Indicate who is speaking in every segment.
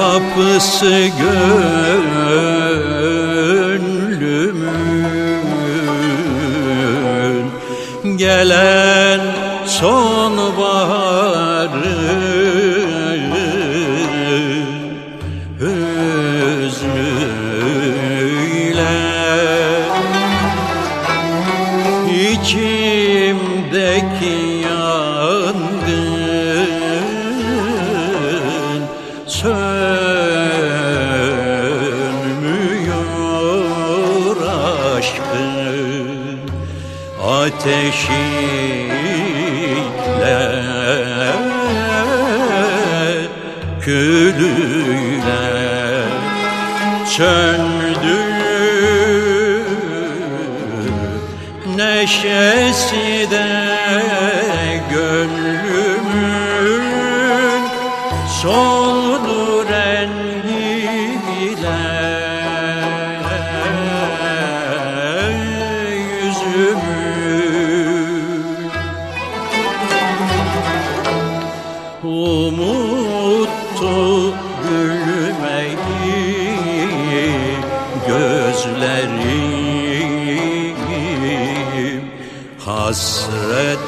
Speaker 1: kapısı gönlümün. Gelen sonbaharı hüznüyle İçimdeki yangın sönmüyor aşkın ateşiyle külüyle söndü neşesi de gönlümün soldu Umuttu gülmeyi gözlerim. Hasret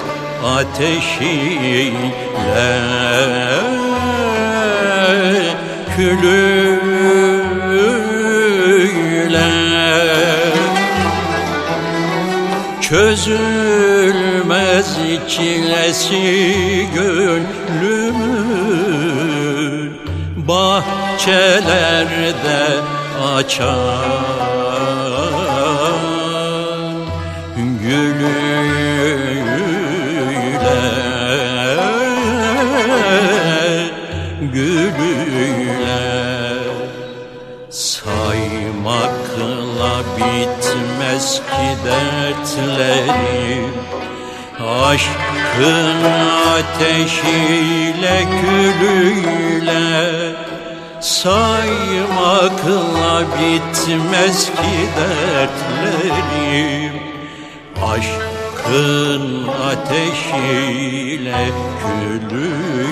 Speaker 1: ateşiyle külüyle Çözülmez çilesi gönlümün Bahçelerde açan Gülüyle Gülüyle Saymakla bitmez ki dertlerim Aşkın ateşiyle külüyle Saymakla bitmez ki dertlerim. Aşkın ateşiyle külüyle